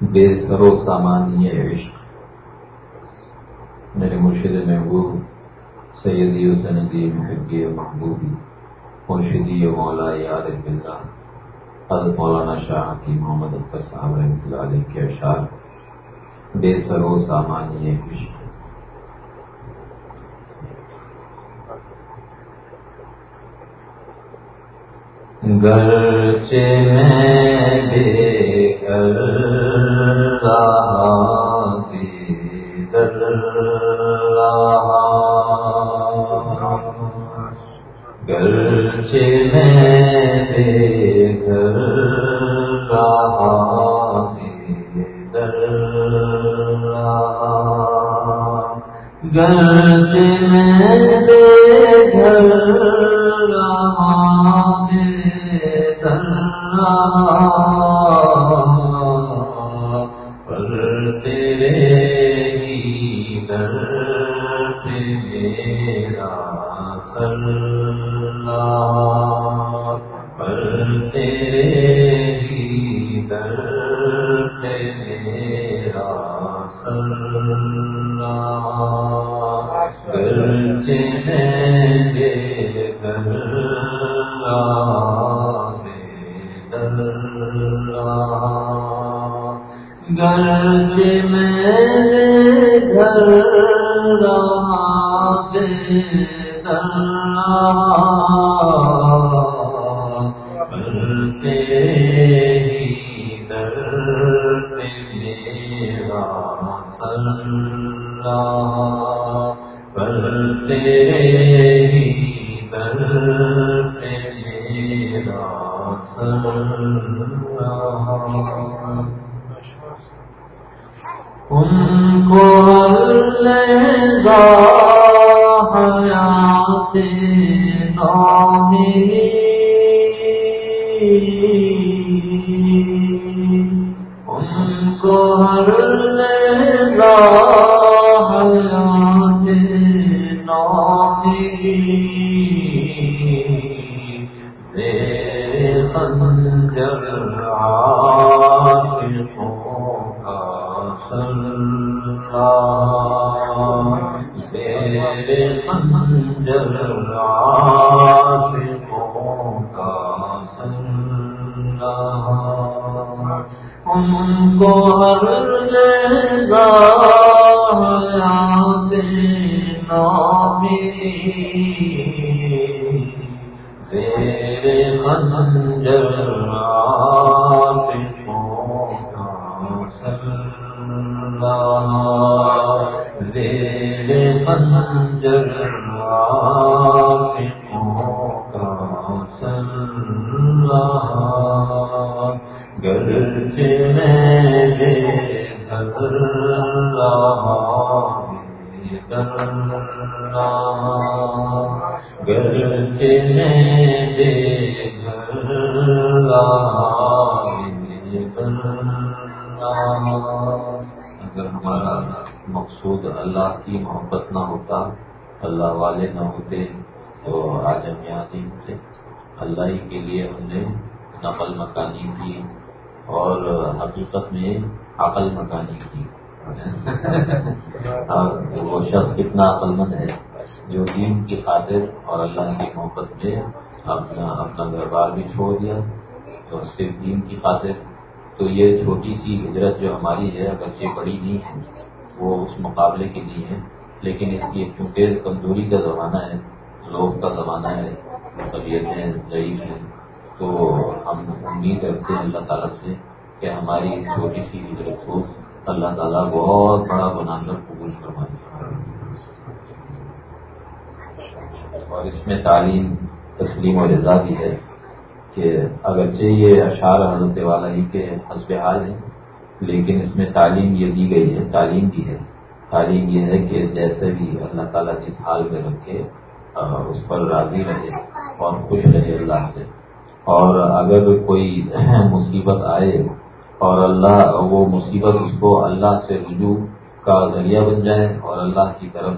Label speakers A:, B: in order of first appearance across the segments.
A: بے سر و سامان یہ عشق۔ میرے مرشد محبوب، سیدی و سندی محبی محبوبی مرشدی مولا یار بلّہ حضرت مولانا شاہ کی محمد اختر صاحب رحمۃ اللہ علیہ کے اشعار بے سر و سامان یہ عشق۔ گرچہ میں دے کر رہا در رہا گرچہ میں دے کر رہا در رہا گرچہ میں دے کر رہا پر گرج اگر اللہ کی محبت نہ ہوتا اللہ والے نہ ہوتے تو آج ہم یہاں نہیں ہوتے۔ اللہ ہی کے لیے ہم نے نقل مکانی کی اور حقیقت میں عقل مکانی کی۔ وہ شخص کتنا عقل مند ہے جو دین کی خاطر اور اللہ کی محبت میں اپنا اپنا گھر بار بھی چھوڑ دیا۔ تو صرف دین کی خاطر تو یہ چھوٹی سی ہجرت جو ہماری ہے اگرچہ بڑی نہیں ہے وہ اس مقابلے کی نہیں ہے لیکن اس کی چونکہ کمزوری کا زمانہ ہے، لوگ کا زمانہ ہے طبیعتیں ضعیف ہیں تو ہم امید کرتے ہیں اللہ تعالیٰ سے کہ ہماری اس چھوٹی سی ہجرت کو اللہ تعالیٰ بہت بڑا بنا کر قبول کروا اور اس میں تعلیم، تسلیم اور رضا بھی ہے کہ اگرچہ یہ اشعار حضرت والا ہی کے حسب حال ہے لیکن اس میں تعلیم یہ دی گئی ہے، تعلیم بھی ہے۔ تعلیم یہ ہے کہ جیسے بھی اللہ تعالیٰ جس حال میں رکھے اس پر راضی رہے اور خوش رہے اللہ سے۔ اور اگر کوئی مصیبت آئے اور اللہ، وہ مصیبت اس کو اللہ سے رجوع کا ذریعہ بن جائے اور اللہ کی طرف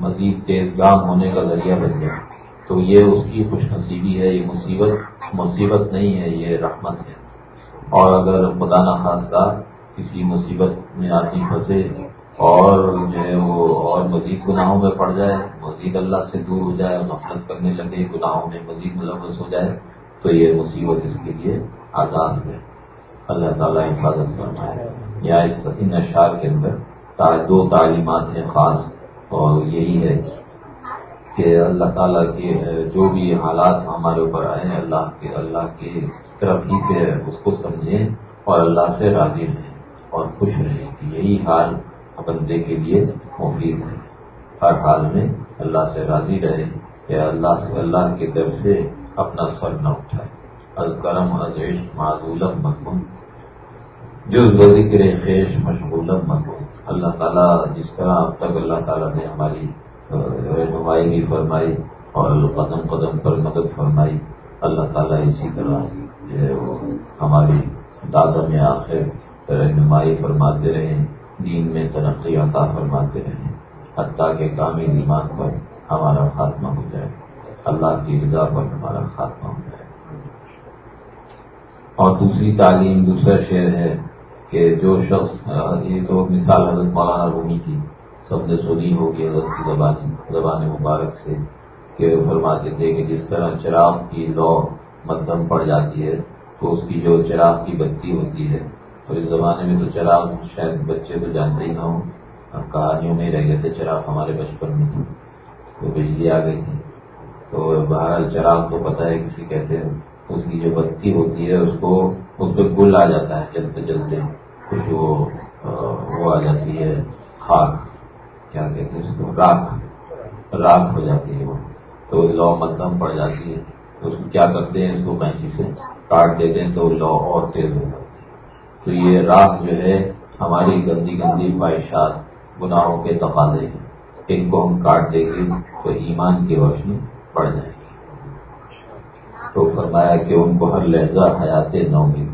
A: مزید تیز گام ہونے کا ذریعہ بن جائے، تو یہ اس کی خوش نصیبی ہے، یہ مصیبت مصیبت نہیں ہے، یہ رحمت ہے۔ اور اگر خدا نخواستہ کسی مصیبت میں آدمی پھنسے اور جو ہے وہ اور مزید گناہوں میں پڑ جائے، مزید اللہ سے دور ہو جائے اور نفرت کرنے لگے، گناہوں میں مزید ملوث ہو جائے، تو یہ مصیبت اس کے لیے آزاد ہے۔ اللہ تعالیٰ حفاظت فرمائے۔ یا اس ان اشعار کے اندر دو تعلیمات ہیں خاص، اور یہی ہے کہ اللہ تعالیٰ کے جو بھی حالات ہمارے اوپر آئے ہیں، اللہ کے، اللہ کی طرف ہی سے اس کو سمجھیں اور اللہ سے راضی رہیں اور خوش رہیں یہی حال بندے کے لیے مفید ہے۔ ہر حال میں اللہ سے راضی رہے یا اللہ سے اللہ کے در سے اپنا سر نہ اٹھائے از کرم از عشق معذولم مضمون جز ذکر خیش مشغولم مضمون اللہ تعالیٰ جس طرح اب تک اللہ تعالیٰ نے ہماری رہنمائی فرمائی اور قدم قدم پر مدد فرمائی، اللہ تعالیٰ اسی طرح ہماری دادا میں آخر رہنمائی فرماتے رہے دین میں ترقی عطا فرماتے رہے حتیٰ کے کامل ایمان پر ہمارا خاتمہ ہو جائے۔ اللہ کی رضا پر ہمارا خاتمہ ہو جائے۔ اور دوسری تعلیم، دوسرا شعر ہے کہ جو شخص، یہ تو مثال حضرت مولانا رومی کی، سب نے سنی ہوگی حضرت کی زبان زبان مبارک سے، کہ فرماتے تھے کہ جس طرح چراغ کی لو مدھم پڑ جاتی ہے تو اس کی جو چراغ کی بتی ہوتی ہے تو اس زمانے میں تو چراغ شاید بچے تو جانتے ہی نہ ہوں کہانیوں میں رہ گئے تھے، چراغ ہمارے بچپن میں تھے تو بجلی آ گئی تھی۔ تو بہرحال چراغ تو پتہ ہے کسی کہتے ہیں، اس کی جو بتی ہوتی ہے، اس کو، اس پہ گل آ جاتا ہے چلتے چلتے، کچھ وہ، آ جاتی ہے، خاک، کیا کہتے ہیں اس کو، راکھ راکھ ہو جاتی ہے وہ۔ تو لو مدم پڑ جاتی ہے۔ اس کو کیا کرتے ہیں؟ اس کو کینچی سے کاٹ دیتے ہیں تو لو اور تیز ہو جاتی ہے۔ تو یہ راہ جو ہے، ہماری گندی گندی خواہشات، گناہوں کے تقاضے ہیں۔ ان کو ہم کاٹ دیں گے تو ایمان کی روشنی بڑھ جائے گی۔ تو فرمایا کہ ان کو ہر لہجہ حیات نو میں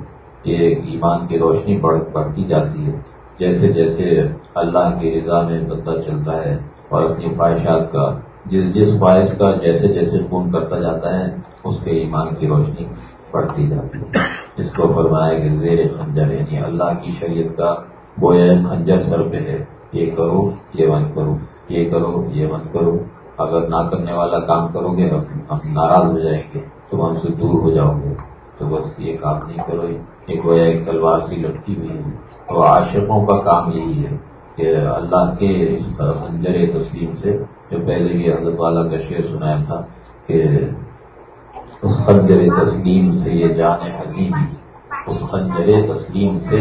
A: یہ ایمان کی روشنی بڑھتی جاتی ہے۔ جیسے جیسے اللہ کی رضا میں بندہ چلتا ہے اور اپنی خواہشات کا جس جس خواہش کا جیسے جیسے خون کرتا جاتا ہے، اس کے ایمان کی روشنی بڑھتی جاتی ہے۔ اس کو فرمایا کہ زیر خنجر یعنی اللہ کی شریعت کا گویا خنجر سر پہ ہے۔ یہ کرو، یہ ون کرو۔ یہ کرو، یہ ون کرو۔ اگر نہ کرنے والا کام کرو گے، ہم ناراض ہو جائیں گے۔ تم ہم سے دور ہو جاؤ گے۔ تو بس یہ کام نہیں کرو۔ یہ گویا ایک تلوار سی لٹکی ہوئی ہے۔ تو عاشقوں کا کام یہی ہے کہ اللہ کے اس خنجر تسلیم سے جو پہلے بھی حضرت والا کا شعر سنایا تھا کہ اس خنجر تسلیم سے یہ جان حضیبی اس خنجر تسلیم سے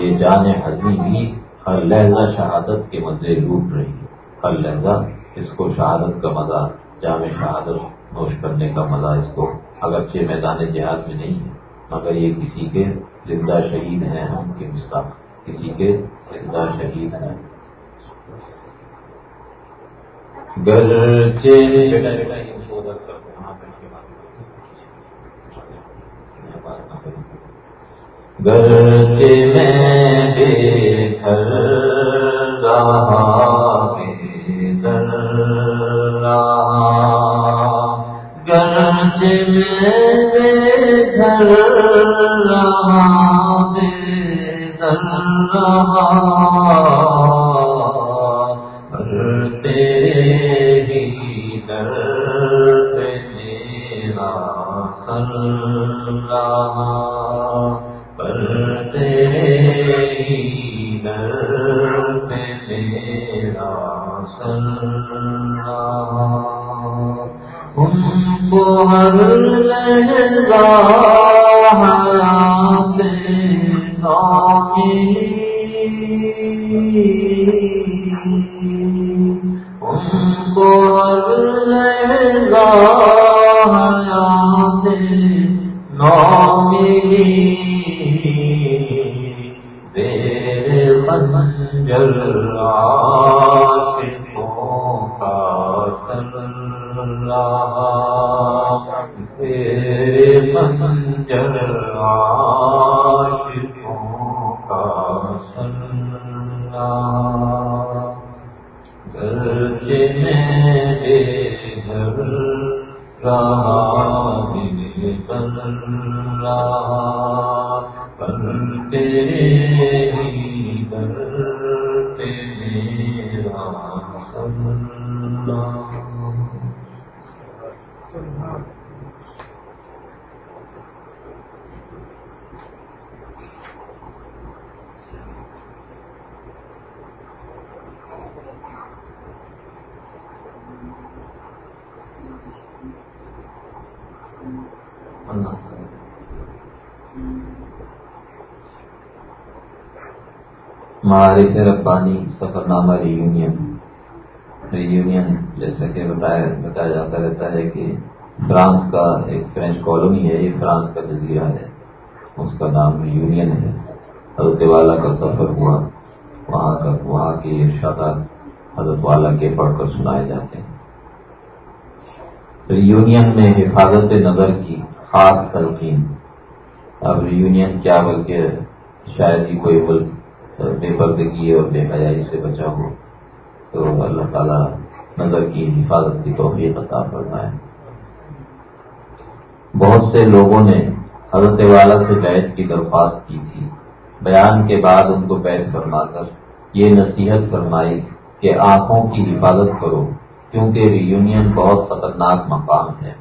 A: یہ جان حضیبی ہر لہجہ شہادت کے مزے لوٹ رہی ہے۔ ہر لہجہ اس کو شہادت کا مزہ، جامع شہادت نوش کرنے کا مزہ اس کو اگرچہ میدان جہاد میں نہیں ہے، مگر یہ کسی کے زندہ شہید ہیں ہم کے مستق کسی کے زندہ شہید ہیں۔ گرچہ گرچہ میں بے گھر رہا، بے در رہا۔ گرچہ میں بے گھر رہا، بے در رہا۔ معارف ربانی سفر نامہ ریونین ریونین جیسا کہ بتایا بتایا جاتا رہتا ہے کہ فرانس کا ایک فرینچ کالونی ہے، یہ فرانس کا جزیرہ ہے۔ اس کا نام ریونین ہے۔ حضرت والا کا سفر ہوا۔ وہاں کا وہاں کے ارشادات حضرت والا کے پڑھ کر سنائے جاتے ہیں۔ ریونین میں حفاظت نظر کی خاص تلقین۔ اب ریونین کیا بلکہ شاید ہی کوئی ملک بے پردگی اور بے حیائی سے بچا ہو، تو اللہ تعالیٰ نظر کی حفاظت کی توفیق عطا فرمائے۔ بہت سے لوگوں نے حضرت والا سے بیت کی درخواست کی تھی۔ بیان کے بعد ان کو بیت فرما کر یہ نصیحت فرمائی کہ آنکھوں کی حفاظت کرو، کیونکہ ریونین بہت خطرناک مقام ہے۔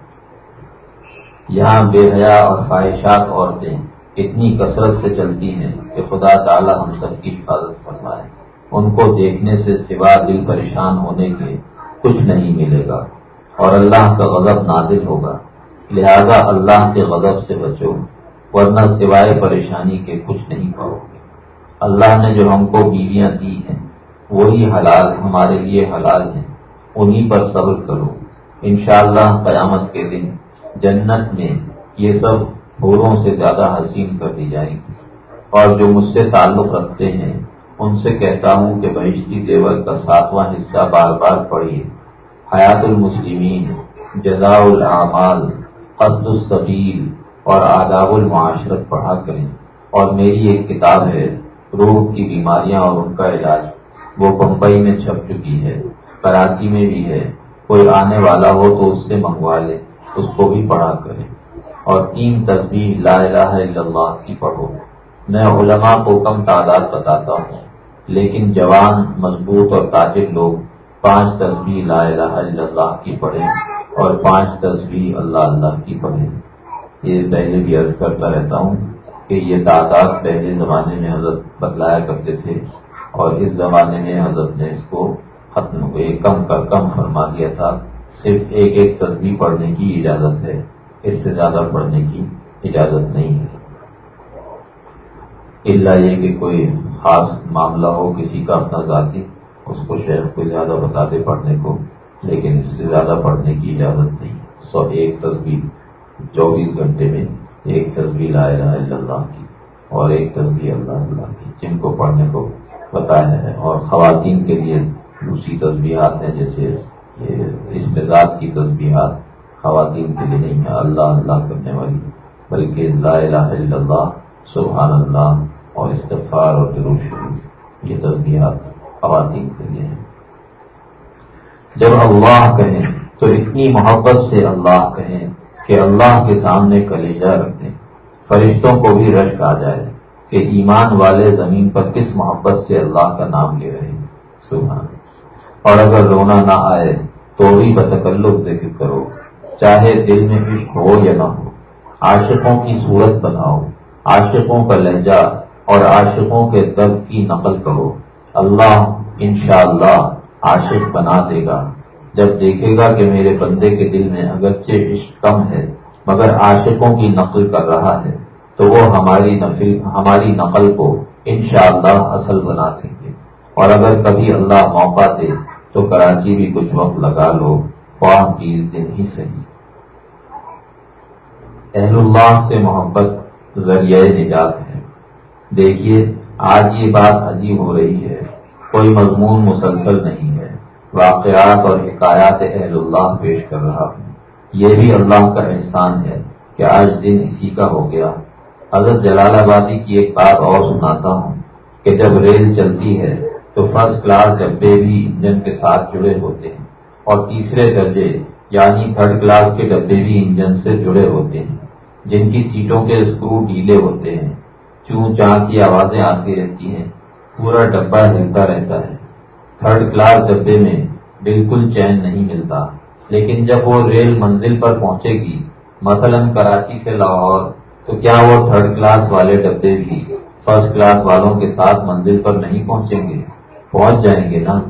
A: یہاں بے حیا اور خواہشات عورتیں اتنی کثرت سے چلتی ہیں کہ خدا تعالی ہم سب کی حفاظت فرمائے۔ ان کو دیکھنے سے سوا دل پریشان ہونے کے کچھ نہیں ملے گا۔ اور اللہ کا غضب نازل ہوگا۔ لہذا اللہ کے غضب سے بچو، ورنہ سوائے پریشانی کے کچھ نہیں پاؤ گے۔ اللہ نے جو ہم کو بیویاں دی ہیں، وہی حلال ہمارے لیے حلال ہیں۔ انہی پر صبر کرو۔ انشاءاللہ قیامت کے دن جنت میں یہ سب پھولوں سے زیادہ حسین کر دی جائے گی اور جو مجھ سے تعلق رکھتے ہیں، ان سے کہتا ہوں کہ بہشتی دیور کا ساتواں حصہ بار بار پڑھیے۔ حیات المسلمین، جزاء العمال قصد الصبیل اور آداب المعاشرت پڑھا کریں۔ اور میری ایک کتاب ہے، روح کی بیماریاں اور ان کا علاج۔ وہ بمبئی میں چھپ چکی ہے، کراچی میں بھی ہے۔ کوئی آنے والا ہو تو اس سے منگوا لے، اس کو بھی پڑھا کریں۔ اور تین تصویر لا الہ الا اللہ کی پڑھو۔ میں علماء کو کم تعداد بتاتا ہوں، لیکن جوان، مضبوط اور تاجر لوگ پانچ تصویر لا الہ الا اللہ کی پڑھیں اور پانچ تصویر اللہ اللہ کی پڑھیں۔ یہ پہلے بھی عرض کرتا رہتا ہوں کہ یہ تعداد پہلے زمانے میں حضرت بتلایا کرتے تھے اور اس زمانے میں حضرت نے اس کو ختم ہوئے کم کر کم فرما دیا تھا۔ صرف ایک ایک تصویر پڑھنے کی اجازت ہے۔ اس سے زیادہ پڑھنے کی اجازت نہیں ہے۔ اللہ یہ کہ کوئی خاص معاملہ ہو، کسی کا اپنا ذاتی، اس کو شہر کو زیادہ بتا دے پڑھنے کو، لیکن اس سے زیادہ پڑھنے کی اجازت نہیں۔ سو ایک تصویر چوبیس گھنٹے میں ایک تصویر آئے رہا اللہ کی اور ایک تصویر اللہ اللہ کی، جن کو پڑھنے کو بتایا ہے۔ اور خواتین کے لیے دوسری تصویرات ہیں، جیسے اس مزاج کی تصویرات خواتین کے لیے نہیں ہے اللہ اللہ کرنے والی، بلکہ لا الہ الا اللہ، سبحان اللہ، اور استفار اور شریف، یہ تصدیحات خواتین کے لیے ہیں۔ جب اللہ کہیں، تو اتنی محبت سے اللہ کہیں کہ اللہ کے سامنے کلیجہ رکھ دیں فرشتوں کو بھی رشک آ جائے کہ ایمان والے زمین پر کس محبت سے اللہ کا نام لے رہے ہیں؟ سبحان اور اگر رونا نہ آئے، تو بھی بتکلف ذکر کرو۔ چاہے دل میں عشق ہو یا نہ ہو، عاشقوں کی صورت بناؤ، عاشقوں کا لہجہ اور عاشقوں کے درد کی نقل کرو۔ اللہ انشاءاللہ اللہ عاشق بنا دے گا۔ جب دیکھے گا کہ میرے بندے کے دل میں اگرچہ عشق کم ہے، مگر عاشقوں کی نقل کر رہا ہے، تو وہ ہماری نفل ہماری نقل کو انشاءاللہ اصل بنا دیں گے۔ اور اگر کبھی اللہ موقع دے، تو کراچی بھی کچھ وقت لگا لو، خواہ تیس دن ہی صحیح۔ اہل اللہ سے محبت ذریعہ نجات ہے۔ دیکھیے، آج یہ بات عجیب ہو رہی ہے۔ کوئی مضمون مسلسل نہیں ہے۔ واقعات اور حکایات اہل اللہ پیش کر رہا ہوں۔ یہ بھی اللہ کا احسان ہے کہ آج دن اسی کا ہو گیا۔ حضرت جلال آبادی کی ایک بات اور سناتا ہوں کہ جب ریل چلتی ہے تو فرسٹ کلاس ڈبے بھی انجن کے ساتھ جڑے ہوتے ہیں اور تیسرے درجے یعنی تھرڈ کلاس کے ڈبے بھی انجن سے جڑے ہوتے ہیں۔ جن کی سیٹوں کے اسکرو ڈھیلے ہوتے ہیں، چون چاہ کی آوازیں آتی رہتی ہیں، پورا ڈبہ ہلتا رہتا ہے۔ تھرڈ کلاس ڈبے میں بالکل چین نہیں ملتا۔ لیکن جب وہ ریل منزل پر پہنچے گی، مثلا کراچی سے لاہور، تو کیا وہ تھرڈ کلاس والے ڈبے بھی فرسٹ کلاس والوں کے ساتھ منزل پر نہیں پہنچیں گے؟ پہنچ جائیں گے نا؟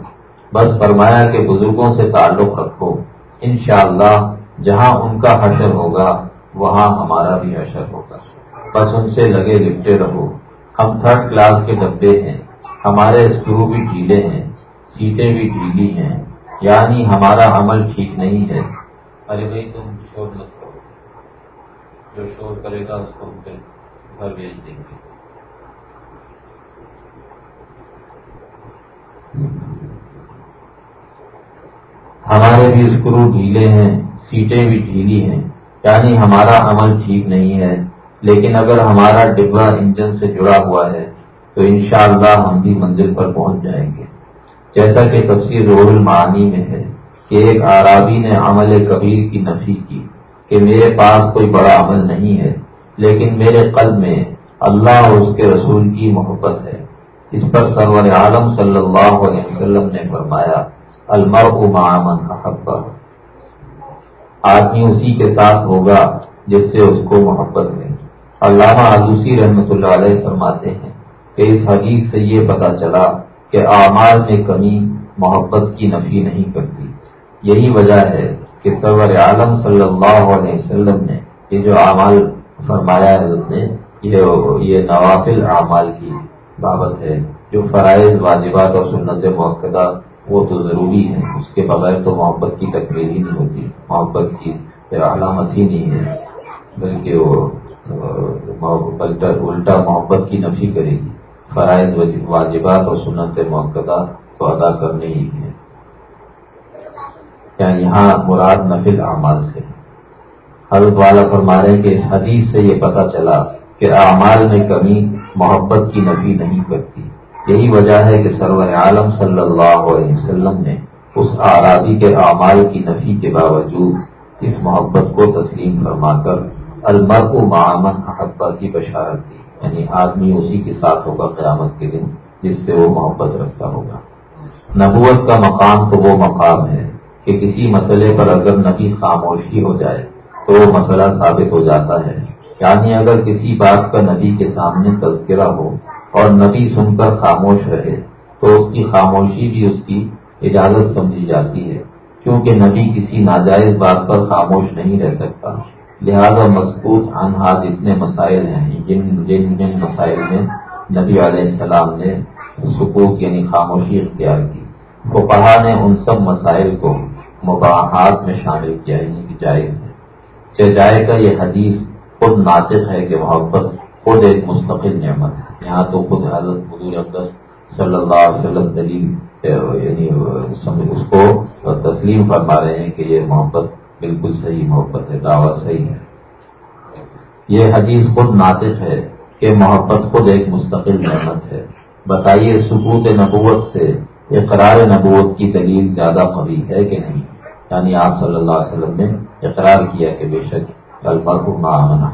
A: بس فرمایا کہ بزرگوں سے تعلق رکھو۔ انشاءاللہ، جہاں ان کا حشر ہوگا وہاں ہمارا بھی حشر ہوگا۔ بس ان سے لگے لپٹے رہو۔ ہم تھرڈ کلاس کے ڈبے ہیں۔ ہمارے اسکرو بھی ڈھیلے ہیں۔ سیٹیں بھی ڈھیلی ہیں۔ یعنی ہمارا عمل ٹھیک نہیں ہے۔ ارے بھائی تم شور مت کرو۔ جو شور کرے گا اس کو گھر بھیج دیں گے۔ ہمارے بھی اسکرو ڈھیلے ہیں۔ سیٹیں بھی ڈھیلی ہیں۔ یعنی ہمارا عمل ٹھیک نہیں ہے، لیکن اگر ہمارا ڈبا انجن سے جڑا ہوا ہے، تو انشاءاللہ ہم بھی منزل پر پہنچ جائیں گے۔ جیسا کہ تفسیر رول المعانی میں ہے کہ ایک آرابی نے عمل کبیر کی نفی کی کہ میرے پاس کوئی بڑا عمل نہیں ہے، لیکن میرے قلب میں اللہ اور اس کے رسول کی محبت ہے۔ اس پر سرور عالم صلی اللہ علیہ وسلم نے فرمایا المر معمن احبا آدمی اسی کے ساتھ ہوگا جس سے اس کو محبت ہے علامہ آلوسی رحمۃ اللہ علیہ فرماتے ہیں کہ اس حدیث سے یہ پتا چلا کہ اعمال میں کمی محبت کی نفی نہیں کرتی۔ یہی وجہ ہے کہ سرور عالم صلی اللہ علیہ وسلم نے یہ جو اعمال فرمایا ہے، اس نے یہ نوافل اعمال کی بابت ہے۔ جو فرائض، واجبات اور سنت موقع وہ تو ضروری ہے اس کے بغیر تو محبت کی تقریر ہی نہیں ہوتی۔ محبت کی علامت ہی نہیں ہے، بلکہ وہ الٹا محبت کی نفی کرے گی۔ فرائض واجبات اور سنت موقع کو ادا کرنے ہی ہے کیا یعنی یہاں مراد نفل اعمال سے۔ حضرت والا فرما رہے ہیں کہ اس حدیث سے یہ پتہ چلا کہ اعمال میں کمی محبت کی نفی نہیں کرتی۔ یہی وجہ ہے کہ سرور عالم صلی اللہ علیہ وسلم نے اس آرادی کے اعمال کی نفی کے باوجود اس محبت کو تسلیم فرما کر المر کو معامن احبا کی بشارت دی۔ یعنی آدمی اسی کے ساتھ ہوگا قیامت کے دن جس سے وہ محبت رکھتا ہوگا۔ نبوت کا مقام تو وہ مقام ہے کہ کسی مسئلے پر اگر نبی خاموشی ہو جائے تو وہ مسئلہ ثابت ہو جاتا ہے۔ یعنی اگر کسی بات کا نبی کے سامنے تذکرہ ہو اور نبی سن کر خاموش رہے تو اس کی خاموشی بھی اس کی اجازت سمجھی جاتی ہے، کیونکہ نبی کسی ناجائز بات پر خاموش نہیں رہ سکتا۔ لہذا مضبوط انہا جتنے مسائل ہیں، جن جن جن مسائل میں نبی علیہ السلام نے سکوت یعنی خاموشی اختیار کی۔ فقہا نے ان سب مسائل کو مباحات میں شامل کیا یعنی کہ جائز ہے۔ چجائے کا یہ حدیث خود ناطق ہے کہ محبت خود ایک مستقل نعمت ہے۔ یہاں تو خود حضرت حضور اقدس صلی اللہ علیہ وسلم دلیل یعنی اس کو تسلیم فرما رہے ہیں کہ یہ محبت بالکل صحیح محبت ہے دعوت صحیح ہے۔ یہ حدیث خود ناطق ہے کہ محبت خود ایک مستقل نعمت ہے۔ بتائیے، سکوت نبوت سے اقرار نبوت کی دلیل زیادہ قوی ہے کہ نہیں؟ یعنی آپ صلی اللہ علیہ وسلم نے اقرار کیا کہ بے شک الفرق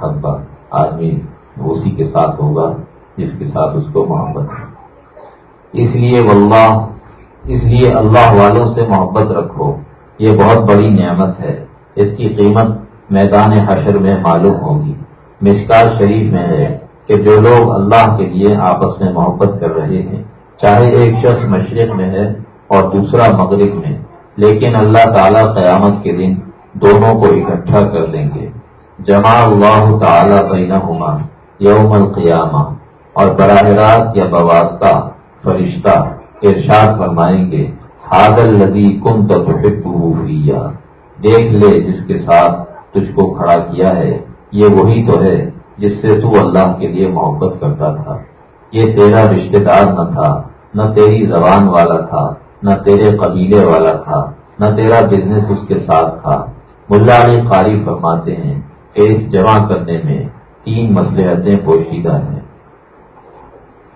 A: حبا آدمی اسی کے ساتھ ہوگا جس کے ساتھ اس کو محبت ہے۔ اس لیے واللہ اس لیے اللہ والوں سے محبت رکھو۔ یہ بہت بڑی نعمت ہے۔ اس کی قیمت میدان حشر میں معلوم ہوگی۔ مشکار شریف میں ہے کہ جو لوگ اللہ کے لیے آپس میں محبت کر رہے ہیں، چاہے ایک شخص مشرق میں ہے اور دوسرا مغرب میں، لیکن اللہ تعالیٰ قیامت کے دن دونوں کو اکٹھا کر دیں گے۔ جمع اللہ تعالیٰ بینہما یوم القیامہ اور براہ راست یا بواسطہ فرشتہ ارشاد فرمائیں گے حاضل لدی کم تفیا دیکھ لے جس کے ساتھ تجھ کو کھڑا کیا ہے، یہ وہی تو ہے جس سے تو اللہ کے لیے محبت کرتا تھا۔ یہ تیرا رشتے دار نہ تھا، نہ تیری زبان والا تھا، نہ تیرے قبیلے والا تھا، نہ تیرا بزنس اس کے ساتھ تھا۔ ملا علی قاری فرماتے ہیں کہ اس جمع کرنے میں تین مسلحتیں پوشیدہ ہیں۔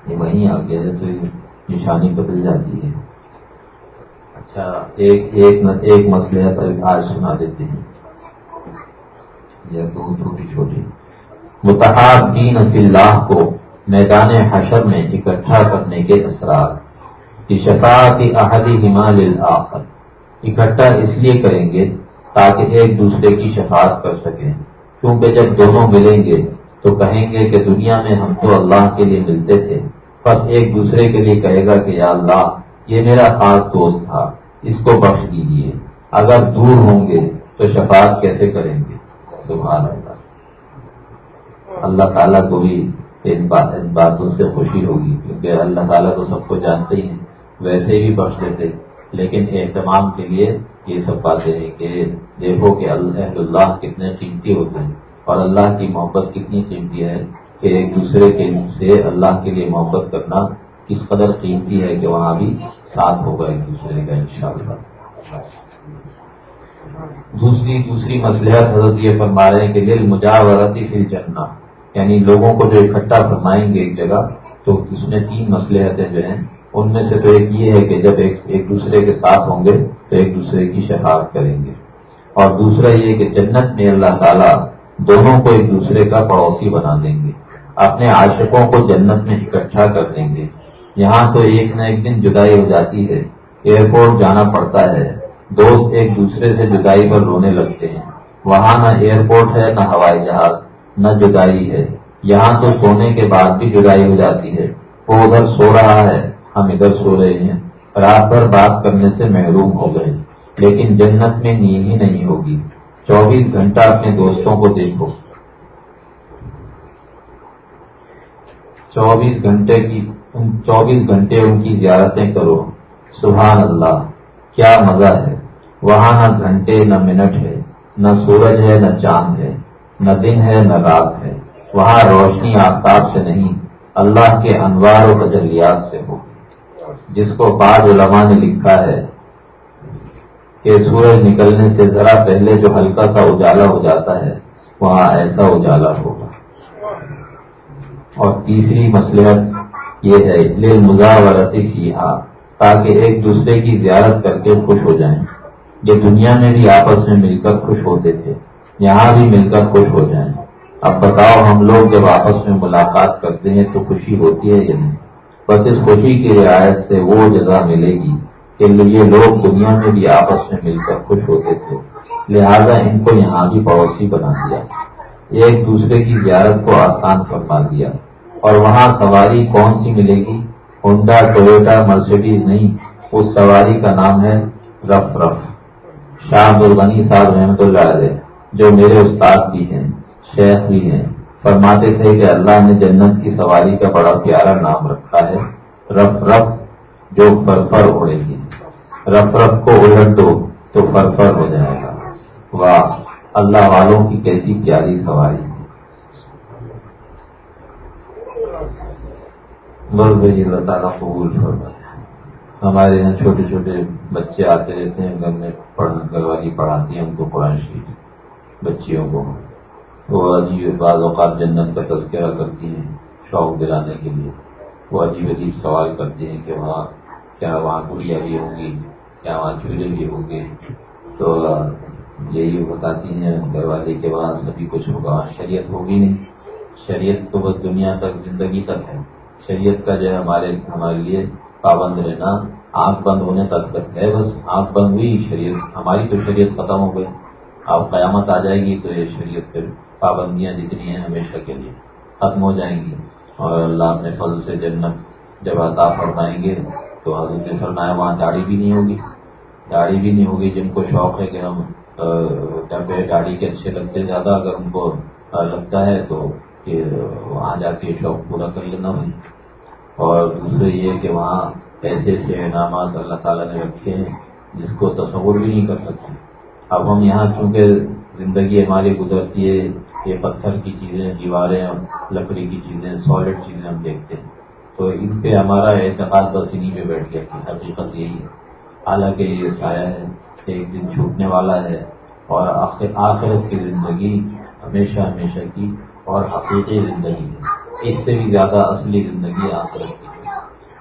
A: یہ وہیں آ گیا تو نشانی بدل جاتی ہے۔ اچھا ایک ایک ایک مسلحت آج سنا دیتے ہیں۔ یا دو چھوٹی چھوٹی۔ متحد دین فی اللہ کو میدان حشر میں اکٹھا کرنے کے اثرات۔ کی شفاعتی احدی ہمال آخر اکٹھا اس لیے کریں گے تاکہ ایک دوسرے کی شفاعت کر سکیں۔ کیونکہ جب دونوں ملیں گے تو کہیں گے کہ دنیا میں ہم تو اللہ کے لیے ملتے تھے۔ بس ایک دوسرے کے لیے کہے گا کہ یا اللہ، یہ میرا خاص دوست تھا، اس کو بخش دیجیے اگر دور ہوں گے تو شفاعت کیسے کریں گے؟ سبحان اللہ۔ اللہ تعالیٰ کو بھی ان باتوں سے خوشی ہوگی، کیونکہ اللہ تعالیٰ تو سب کو جانتے ہی ہیں، ویسے ہی بخش دیتے لیکن اہتمام کے لیے یہ سب باتیں ہیں کہ دیکھو کہ اللہ کتنے قیمتی ہوتے ہیں، اور اللہ کی محبت کتنی قیمتی ہے۔ کہ ایک دوسرے کے سے اللہ کے لیے محبت کرنا کس قدر قیمتی ہے کہ وہاں بھی ساتھ ہوگا ایک دوسرے کا انشاءاللہ۔ دوسری دوسری مسلحت حضرت یہ فرما رہے ہیں کہ دل مجاورتی پھر چلنا یعنی لوگوں کو جو اکٹھا فرمائیں گے ایک جگہ، تو اس میں تین مسلحتیں جو ہیں، ان میں سے تو ایک یہ ہے کہ جب ایک دوسرے کے ساتھ ہوں گے، تو ایک دوسرے کی شفاعت کریں گے۔ اور دوسرا یہ کہ جنت میں اللہ تعالیٰ دونوں کو ایک دوسرے کا پڑوسی بنا دیں گے۔ اپنے عاشقوں کو جنت میں اکٹھا کر دیں گے۔ یہاں تو ایک نہ ایک دن جدائی ہو جاتی ہے۔ ایئرپورٹ جانا پڑتا ہے۔ دوست ایک دوسرے سے جدائی پر رونے لگتے ہیں۔ وہاں نہ ایئرپورٹ ہے، نہ ہوائی جہاز، نہ جدائی ہے۔ یہاں تو سونے کے بعد بھی جدائی ہو جاتی ہے۔ وہ ادھر سو رہا ہے، ہم ادھر سو رہے ہیں۔ رات بھر بات کرنے سے محروم ہو گئے۔ لیکن جنت میں نیند ہی نہیں ہوگی۔ چوبیس گھنٹہ اپنے دوستوں کو دیکھو۔ چوبیس گھنٹے کی، چوبیس گھنٹے ان کی زیارتیں کرو۔ سبحان اللہ، کیا مزہ ہے۔ وہاں نہ گھنٹے، نہ منٹ ہے۔ نہ سورج ہے، نہ چاند ہے۔ نہ دن ہے، نہ رات ہے۔ وہاں روشنی آفتاب سے نہیں، اللہ کے انوار و تجلیات سے ہو۔ جس کو بعض علماء نے لکھا ہے کہ سورج نکلنے سے ذرا پہلے جو ہلکا سا اجالا ہو جاتا ہے، وہاں ایسا اجالا ہوگا۔ اور تیسری مسلحت یہ ہے لے سیاح تاکہ ایک دوسرے کی زیارت کر کے خوش ہو جائیں۔ یہ دنیا میں بھی آپس میں مل کر خوش ہوتے تھے، یہاں بھی مل کر خوش ہو جائیں۔ اب بتاؤ ہم لوگ جب آپس میں ملاقات کرتے ہیں تو خوشی ہوتی ہے یا نہیں؟ بس اس خوشی کی رعایت سے وہ جگہ ملے گی کہ یہ لوگ دنیا میں بھی آپس میں مل کر خوش ہوتے تھے۔ لہذا ان کو یہاں بھی پڑوسی بنا دیا۔ ایک دوسرے کی زیارت کو آسان فرما دیا۔ اور وہاں سواری کون سی ملے گی؟ ہونڈا ٹویٹا مرسیڈیز نہیں، اس سواری کا نام ہے رف رف۔ شاہ درغنی صاحب رحمت اللہ علیہ، جو میرے استاد بھی ہیں، شیخ بھی ہیں، فرماتے تھے کہ اللہ نے جنت کی سواری کا بڑا پیارا نام رکھا ہے، رف رف، جو فرفر اڑے گی۔ رف رف کو الٹ دو تو فرفر ہو جائے گا۔ واہ، اللہ والوں کی کیسی پیاری سواری۔ بس بھائی، اللہ تعالیٰ قبول فرما ہمارے یہاں چھوٹے چھوٹے بچے آتے رہتے ہیں، گھر میں گھر والی پڑھاتی ہیں ان کو قرآن شریف بچیوں کو۔ وہ عجیب بعض اوقات جنت کا تذکرہ کرتی ہیں شوق دلانے کے لیے۔ وہ عجیب عجیب سوال کرتے ہیں کہ وہاں کیا وہاں گڑیا بھی ہوں گی، کیا وہاں چولہے بھی ہوں گے؟ تو یہی بتاتی ہیں گھر والے کے بعد سبھی کچھ ہوگا، وہاں شریعت ہوگی نہیں۔ شریعت تو بس دنیا تک، زندگی تک ہے۔ شریعت کا جو ہے ہمارے ہمارے لیے پابند رہنا، آنکھ بند ہونے تک تک ہے، بس آنکھ بند ہوئی شریعت، ہماری تو شریعت ختم ہو گئی۔ اب قیامت آ جائے گی تو یہ شریعت پھر پابندیاں جتنی ہیں ہمیشہ کے لیے ختم ہو جائیں گی۔ اور اللہ اپنے فضل سے جنت جب عطا فرمائیں گے تو حضرت نے فرمایا وہاں داڑھی بھی نہیں ہوگی۔ داڑھی بھی نہیں ہوگی۔ جن کو شوق ہے کہ ہم ڈبے داڑھی کے اچھے لگتے زیادہ، اگر ان کو لگتا ہے تو کہ وہاں جا کے شوق پورا کر لینا بھائی۔ اور دوسرے یہ کہ وہاں ایسے ایسے انعامات اللہ تعالیٰ نے رکھے ہیں جس کو تصور بھی نہیں کر سکتے۔ اب ہم یہاں چونکہ زندگی ہماری گزرتی ہے، یہ پتھر کی چیزیں، دیواریں، لکڑی کی چیزیں، سالڈ چیزیں ہم دیکھتے ہیں۔ تو ان پہ ہمارا اعتقاد بس انہیں پہ بیٹھ گیا کہ حقیقت یہی ہے۔ حالانکہ یہ سایہ ہے، ایک دن چھوٹنے والا ہے اور آخرت کی زندگی ہمیشہ ہمیشہ کی اور حقیقی زندگی ہے۔ اس سے بھی زیادہ اصلی زندگی آخرت کی ہے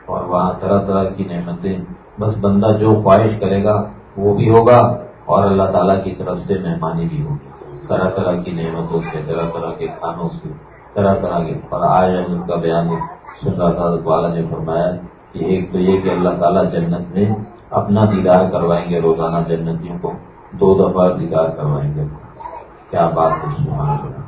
A: اور وہاں طرح طرح کی نعمتیں، بس بندہ جو خواہش کرے گا، وہ بھی ہوگا اور اللہ تعالیٰ کی طرف سے مہمانی بھی ہوگی۔ طرح طرح کی نعمتوں سے، طرح طرح کے کھانوں سے، طرح طرح کے۔ اور آج ہم اس کا بیان سن رہا تھا والا نے فرمایا کہ ایک تو یہ کہ اللہ تعالیٰ جنت میں اپنا دیدار کروائیں گے، روزانہ جنتیوں کو دو دفعہ دیدار کروائیں گے۔ کیا بات ہے، سبحان اللہ۔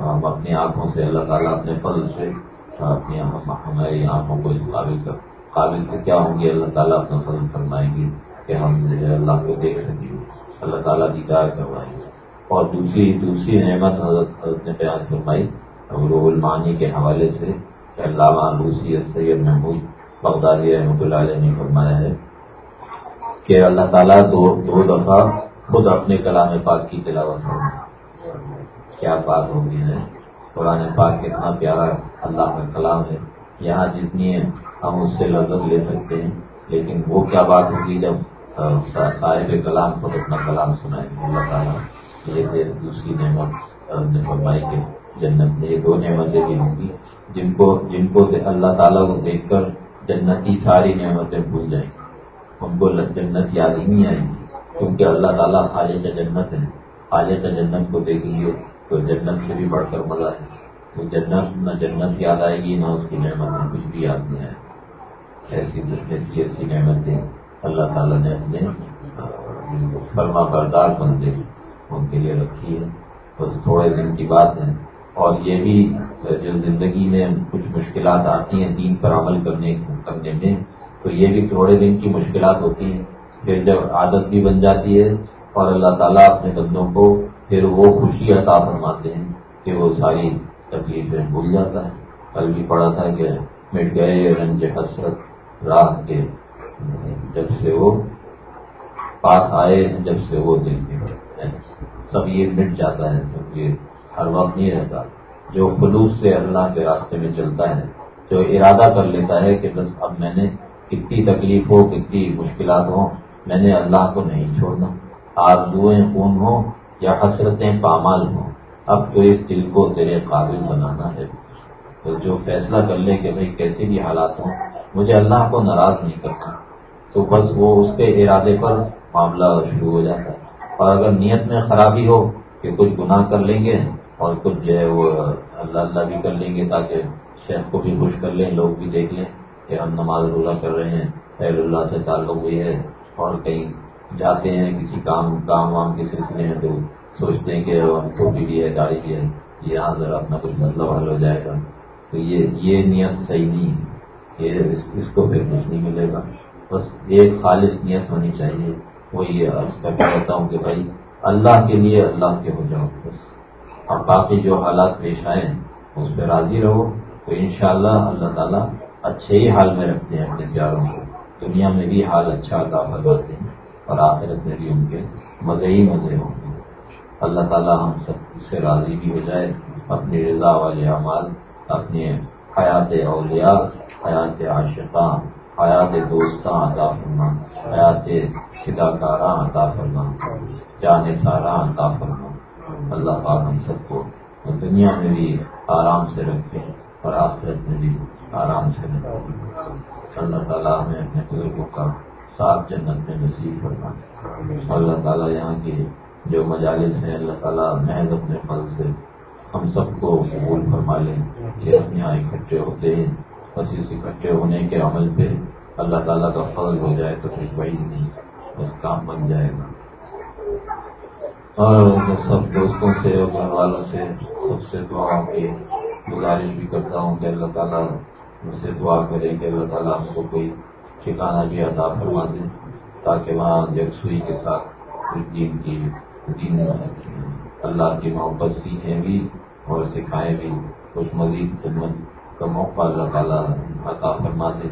A: ہم اپنی آنکھوں سے اللہ تعالیٰ اپنے فضل سے اپنی ہماری آنکھوں کو اس قابل کر قابل سے کیا ہوں گے؟ اللہ تعالیٰ اپنا فضل فرمائیں گے کہ ہم جو ہے اللہ کو دیکھ سکیں گے۔ اللہ تعالیٰ دیدار کروائیں گے۔ اور دوسری دوسری نعمت حضرت حضرت نے بیان فرمائی روح المانی کے حوالے سے کہ علامہ لوسی سید محمود بغدادی رحمۃ اللہ علیہ نے فرمایا ہے کہ اللہ تعالیٰ دو دو دفعہ خود اپنے کلام پاک کی تلاوت فرمائے۔ کیا بات ہوگی ہے۔ قرآن پاک کتنا پیارا اللہ کا کلام ہے۔ یہاں جتنی ہے ہم اس سے لذت لے سکتے ہیں۔ لیکن وہ کیا بات ہوگی جب صاحب کلام خود اپنا کلام سنائیں گے۔ اللہ تعالیٰ یہ دوسری نعمت نے فرمائی کے جنت میں یہ دو نعمتیں بھی ہوں گی۔ جن کو جن کو اللہ تعالیٰ کو دیکھ کر جنتی ساری نعمتیں بھول جائیں۔ گی ان کو جنت یاد ہی نہیں آئیں گی۔ کیونکہ اللہ تعالیٰ خالق جنت ہے خالق جنت کو دیکھیں گے۔ تو جنت سے بھی بڑھ کر مزہ ہے۔ تو جنت نہ جنت یاد آئے گی، نہ اس کی نعمت میں کچھ بھی یاد نہیں آئے۔ ایسی ایسی ایسی نعمتیں اللہ تعالیٰ نے اپنے فرما بردار بندے ان کے لیے رکھی ہے بس تھوڑے دن کی بات ہے۔ اور یہ بھی جو زندگی میں کچھ مشکلات آتی ہیں دین پر عمل کرنے کرنے میں، تو یہ بھی تھوڑے دن کی مشکلات ہوتی ہیں۔ پھر جب عادت بھی بن جاتی ہے اور اللہ تعالیٰ اپنے بندوں کو پھر وہ خوشی عطا فرماتے ہیں کہ وہ ساری تکلیفیں بھول جاتا ہے۔ کل بھی پڑا تھا کہ مٹ گئے رنج حسرت، راہ کے جب سے وہ پاس آئے، جب سے وہ دل کے سب یہ مٹ جاتا ہے کیونکہ ہر وقت نہیں رہتا۔ جو خلوص سے اللہ کے راستے میں چلتا ہے، جو ارادہ کر لیتا ہے کہ بس اب میں نے کتنی تکلیف ہو، کتنی مشکلات ہوں، میں نے اللہ کو نہیں چھوڑنا۔ آرزوئیں خون ہوں یا حسرتیں پامال ہوں، اب تو اس دل کو تیرے قابل بنانا ہے، تو جو فیصلہ کر لے کہ بھائی کیسے بھی حالات ہوں، مجھے اللہ کو ناراض نہیں کرنا۔ تو بس وہ اس کے ارادے پر معاملہ شروع ہو جاتا ہے۔ اور اگر نیت میں خرابی ہو کہ کچھ گناہ کر لیں گے اور کچھ جو ہے وہ اللہ اللہ بھی کر لیں گے تاکہ شیخ کو بھی خوش کر لیں، لوگ بھی دیکھ لیں کہ ہم نماز روزہ کر رہے ہیں، خیر اللہ سے تعلق ہوئی ہے۔ اور کہیں جاتے ہیں کسی کام کام وام کے سلسلے میں تو سوچتے ہیں کہ ٹوپی بھی ہے، گاڑی بھی ہے یہاں ذرا اپنا کچھ مطلب حل ہو جائے گا۔ تو یہ یہ نیت صحیح نہیں ہے یہ اس کو پھر کچھ نہیں ملے گا۔ بس ایک خالص نیت ہونی چاہیے۔ وہ یہ عرض کر کے کہتا ہوں کہ بھائی، اللہ کے لیے اللہ کے ہو جاؤ۔ بس اب باقی جو حالات پیش آئے اس پہ راضی رہو۔ تو انشاءاللہ اللہ تعالیٰ اچھے ہی حال میں رکھتے ہیں اپنے پیاروں کو۔ دنیا میں بھی حال اچھا عطا فرماتے ہیں اور آخرت میں بھی ان کے مزے ہی مزے ہوں۔ گے اللہ تعالیٰ ہم سب سے راضی بھی ہو جائے اپنی رضا والے اعمال، اپنے حیات اولیاء، حیات عاشقاں، حیات دوستاں عطا فرما، حیات کاراں عطا فرما جانے سارا عطا فرما۔ اللہ پاک ہم سب کو دنیا میں بھی آرام سے رکھے اور آخرت میں بھی آرام سے رکھے۔ اللہ تعالیٰ ہمیں اپنے بزرگوں کا ساتھ جنت میں نصیب فرما اللہ تعالیٰ یہاں کے جو مجالس ہیں، اللہ تعالیٰ محض اپنے پھل سے ہم سب کو قبول فرما لیں کہ ہم یہاں اکٹھے ہوتے ہیں۔ بس اس اکٹھے ہونے کے عمل پہ اللہ تعالیٰ کا فضل ہو جائے تو پھر وہی نہیں، بس کام بن جائے گا۔ اور سب دوستوں سے اور گھر والوں سے سب سے دعاؤں کی گزارش بھی کرتا ہوں کہ اللہ تعالیٰ مجھ سے دعا کرے کہ اللہ تعالیٰ ہم کو کوئی ٹھکانا بھی ادا فرما دیں تاکہ وہاں یکسوئی کے ساتھ کچھ دین کی اللہ کی محبت سیکھیں بھی اور سکھائیں بھی۔ کچھ مزید خدمت کا موقع اللہ تعالیٰ عطا فرما دے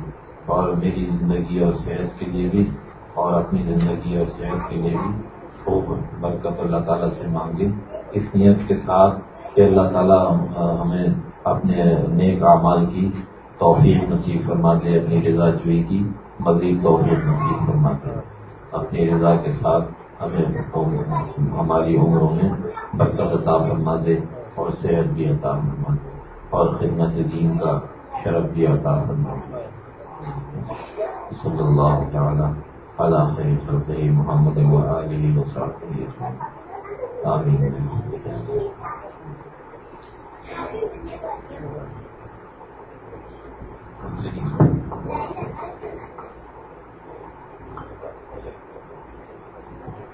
A: اور میری زندگی اور صحت کے لیے بھی اور اپنی زندگی اور صحت کے لیے بھی خوب برکت اللہ تعالیٰ سے مانگے۔ اس نیت کے ساتھ کہ اللہ تعالیٰ ہمیں اپنے نیک اعمال کی توفیق نصیب فرما دے اپنی رضا جوئی کی مزید توفیق نصیب فرما دے اپنی رضا کے ساتھ ہمیں ہماری عمروں میں برکت عطا فرما دے اور صحت بھی عطا فرما دے اور خدمت دین کا شرف بھی عطا فرما دے صلی اللہ تعالی علی خیر خلقہ محمد و آلہ و صحبہ آمین Thank you.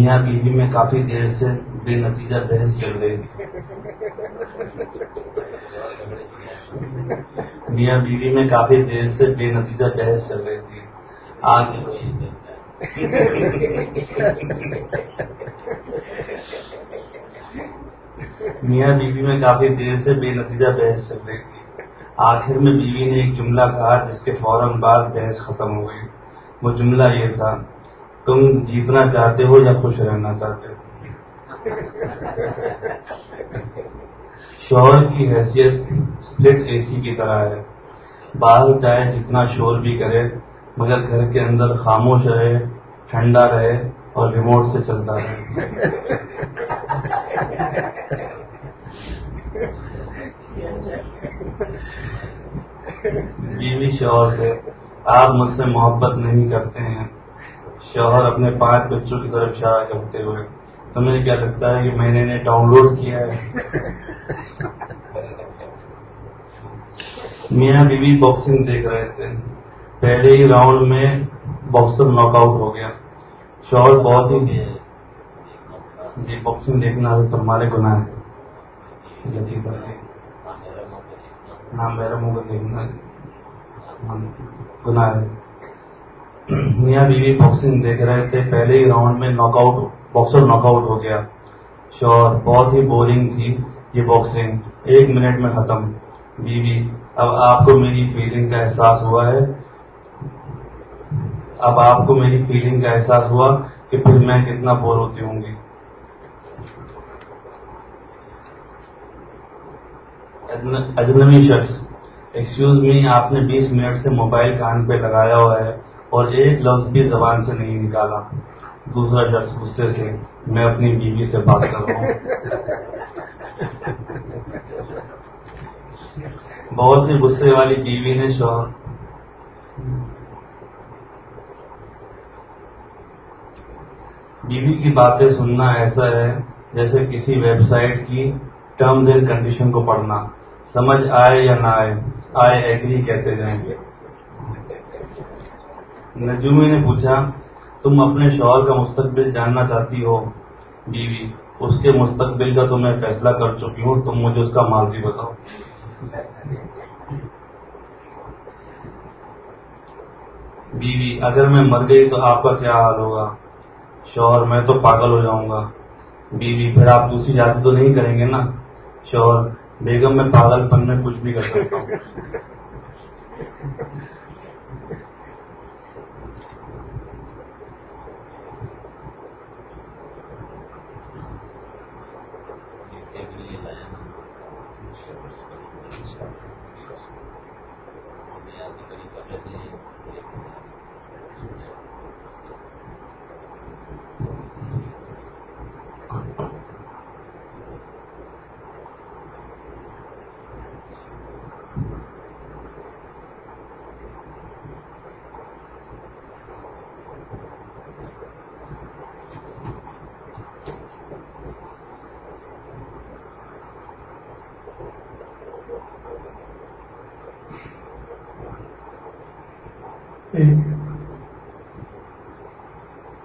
B: میاں بیوی میں کافی دیر سے بے نتیجہ بحث چل رہی تھی۔ میاں بیوی میں کافی دیر سے بے نتیجہ بحث چل رہی تھی۔ آگے میاں بیوی میں کافی دیر سے بے نتیجہ بحث چل رہی تھی۔ آخر میں بیوی نے ایک جملہ کہا جس کے فوراً بعد بحث ختم ہو گئی۔ وہ جملہ یہ تھا۔ تم جیتنا چاہتے ہو یا خوش رہنا چاہتے ہو؟ شوہر کی حیثیت اسپلٹ اے سی کی طرح ہے۔ باہر چاہے جتنا شور بھی کرے، مگر گھر کے اندر خاموش رہے، ٹھنڈا رہے اور ریموٹ سے چلتا رہے۔ بیوی شوہر سے آپ مجھ سے محبت نہیں کرتے ہیں۔ شوہر اپنے پانچ بچوں کی طرف اشارہ کرتے ہوئے تمہیں کیا لگتا ہے کہ میں نے انہیں ڈاؤن لوڈ کیا ہے؟ میاں بیوی باکسنگ دیکھ رہے تھے۔ پہلے ہی راؤنڈ میں باکسر ناک آؤٹ ہو گیا۔ شوہر بہت ہی جی باکسنگ دیکھنا تو تمہارے گناہ ہے نام میرا منہ دیکھنا۔ گناہ ہے میاں بیوی باکسنگ دیکھ رہے تھے، پہلے ہی راؤنڈ میں knock out boxer knock out ہو گیا۔ شور، بہت ہی بورنگ تھی یہ باکسنگ ایک منٹ میں ختم۔ بیوی، اب آپ کو میری فیلنگ کا احساس ہوا ہے۔ اب آپ کو میری فیلنگ کا احساس ہوا کہ پھر میں کتنا بور ہوتی ہوں گی۔ اجنبی شخص ایکسکیوز می آپ نے بیس منٹ سے موبائل کان پہ لگایا ہوا ہے۔ اور ایک لفظ بھی زبان سے نہیں نکالا۔ دوسرا شخص غصے سے، میں اپنی بیوی سے بات کر رہا ہوں۔ بہت ہی غصے والی بیوی نے شوہر۔ بیوی کی باتیں سننا ایسا ہے جیسے کسی ویب سائٹ کی ٹرمز اینڈ کنڈیشن کو پڑھنا۔ سمجھ آئے یا نہ آئے؟ آئے ایگری کہتے جائیں گے۔ نجومی نے پوچھا، تم اپنے شوہر کا مستقبل جاننا چاہتی ہو؟ بیوی، اس کے مستقبل کا تو میں فیصلہ کر چکی ہوں، تم مجھے اس کا ماضی بتاؤ. بیوی، اگر میں مر گئی تو آپ کا کیا حال ہوگا؟ شوہر، میں تو پاگل ہو جاؤں گا. بیوی، پھر آپ دوسری جاتی تو نہیں کریں گے نا؟ شوہر، بیگم، میں پاگل پن میں کچھ بھی کر سکتا ہوں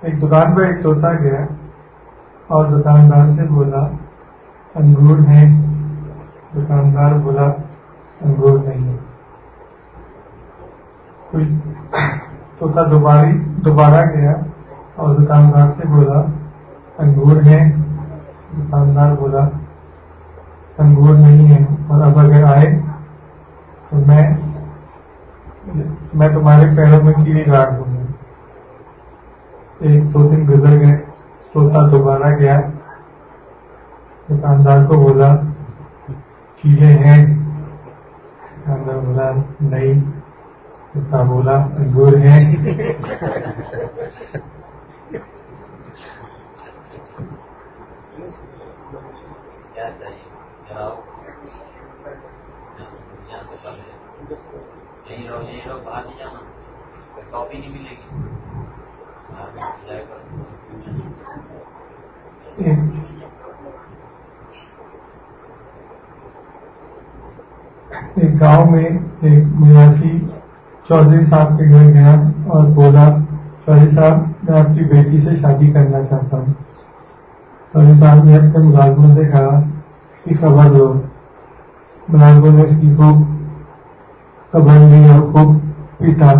C: ایک دکان پہ ایک طوطا گیا اور دکاندار سے بولا، انگور ہے دکاندار بولا، انگور نہیں طوطا دوبارہ گیا اور دکاندار سے بولا انگور ہے دکاندار بولا انگور نہیں ہے اور اب اگر آئے تو میں میں تمہارے پیروں میں کیڑی گاڑ دوں گا ایک دو دن گزر گئے طوطا دوبارہ گیا۔ دکاندار کو بولا چیزیں ہیں۔ دکاندار بولا نہیں۔ بولا انگور ہیں
A: کیا چاہیے یہیں رہو یہیں رہو باہر نہیں جانا کاپی نہیں ملے گی
C: ایک گاؤں میں ایک میاسی چودھری صاحب کے گھر گیا اور بولا چودھری صاحب، میں آپ کی بیٹی سے شادی کرنا چاہتا ہوں۔ چودھری صاحب نے اپنے ملازموں سے کہا اس کی خبر دو۔ ملازموں نے اس کی خوب خبر لی اور خوب پیٹا۔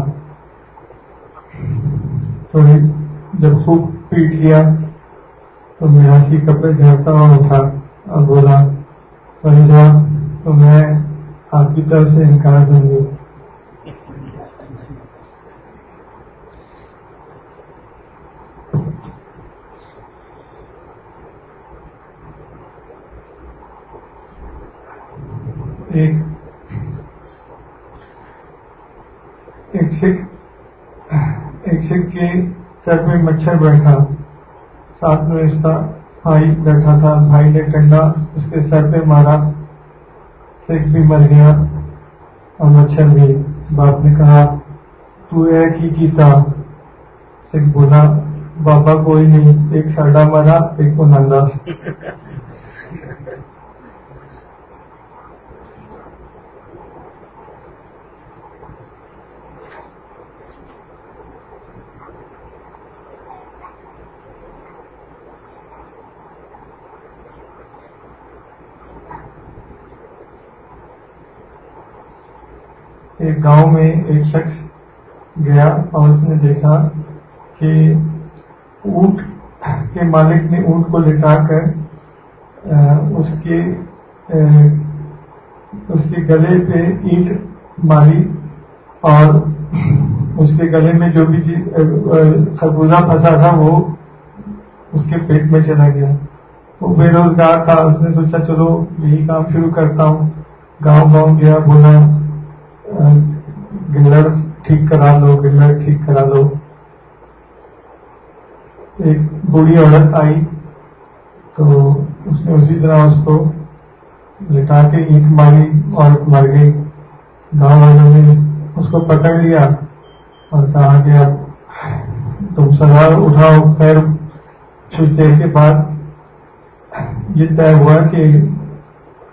C: تھوڑی جب خوب پیٹ لیا تو میاسی کپڑے جھاڑتا ہوا اٹھا اور بولا چودھری صاحب، تو میں آپ کی طرف سے انکار دوں گی۔ ایک ایک سکھ ایک سکھ کے سر میں مچھر بیٹھا، ساتھ میں اس کا بھائی بیٹھا تھا، بھائی نے ٹنڈا اس کے سر پہ مارا، سکھ بھی مر گیا اور مچھر بھی۔ باپ نے کہا، تو ایک ہی کیتا سکھ بولا، بابا کوئی نہیں، ایک ساڈا مارا، ایک کو نندا ایک گاؤں میں ایک شخص گیا اور اس نے دیکھا کہ اونٹ کے مالک نے اونٹ کو لٹا کر اس کے اس کے گلے پہ اینٹ ماری اور اس کے گلے میں جو بھی خربوزہ پھنسا تھا، وہ اس کے پیٹ میں چلا گیا۔ وہ بے روزگار تھا، اس نے سوچا چلو یہی کام شروع کرتا ہوں۔ گاؤں گاؤں گیا، بولا گلڑ ٹھیک کرا لو گلڑ ٹھیک کرا لو۔ ایک بوڑھی عورت آئی تو اس نے اسی طرح اس کو لٹا کے اینٹ ماری، عورت مر گئی۔ گاؤں والوں نے اس کو پکڑ لیا اور کہا کہ اب تم سوال اٹھاؤ خیر کچھ دیر کے بعد۔ یہ طے ہوا کہ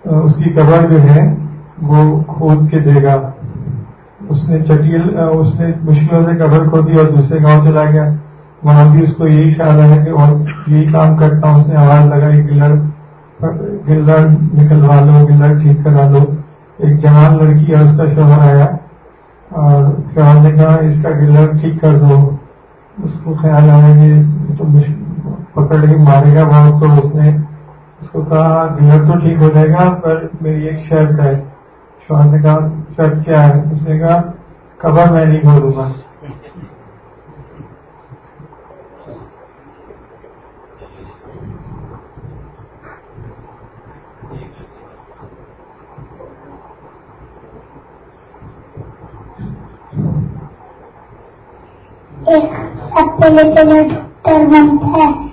C: اس کی قبر جو ہے وہ کھود کے دے گا۔ اس نے چٹیل اس نے مشکلوں سے قبر کھو دی اور دوسرے گاؤں چلا گیا۔ وہاں بھی اس کو یہی خیال ہے کہ اور یہی کام کرتا ہوں، اس نے آواز لگائی گلڑ گلڑ نکلوا لو گلڑ ٹھیک کرا لو ایک جوان لڑکی ہے اس کا شوہر آیا۔ اور شوہر نے کہا، اس کا گلڑ ٹھیک کر دو۔ اس کو خیال آیا کہ تو پکڑ کے مارے گا بہت تو اس نے۔ اس کو کہا، گلر تو ٹھیک ہو جائے گا، پر میری ایک شرط ہے۔ شوہر نے کہا شرط کیا ہے؟ اس نے کہا قبر میں نہیں کھولوں گا۔
D: ایک سب پہلے پہلے ڈاکٹر بنتا ہے۔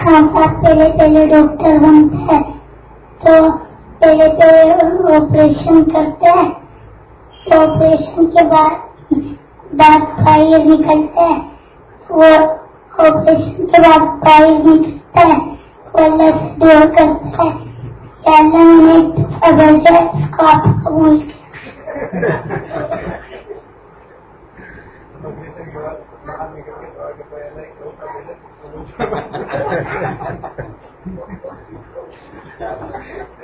D: ہاں سب پہلے پہلے ڈاکٹر بنتا ہے۔ تو پہلے تو آپریشن کرتے ہیں۔ تو آپریشن کے بعد دانت باہر نکلتے ہیں۔ وہ آپریشن کے بعد باہر نکلتا ہے وہ اللہ سے دعا کرتا ہے کہ اللہ نے ایک دفعہ اس کو آپ قبول
A: کیا۔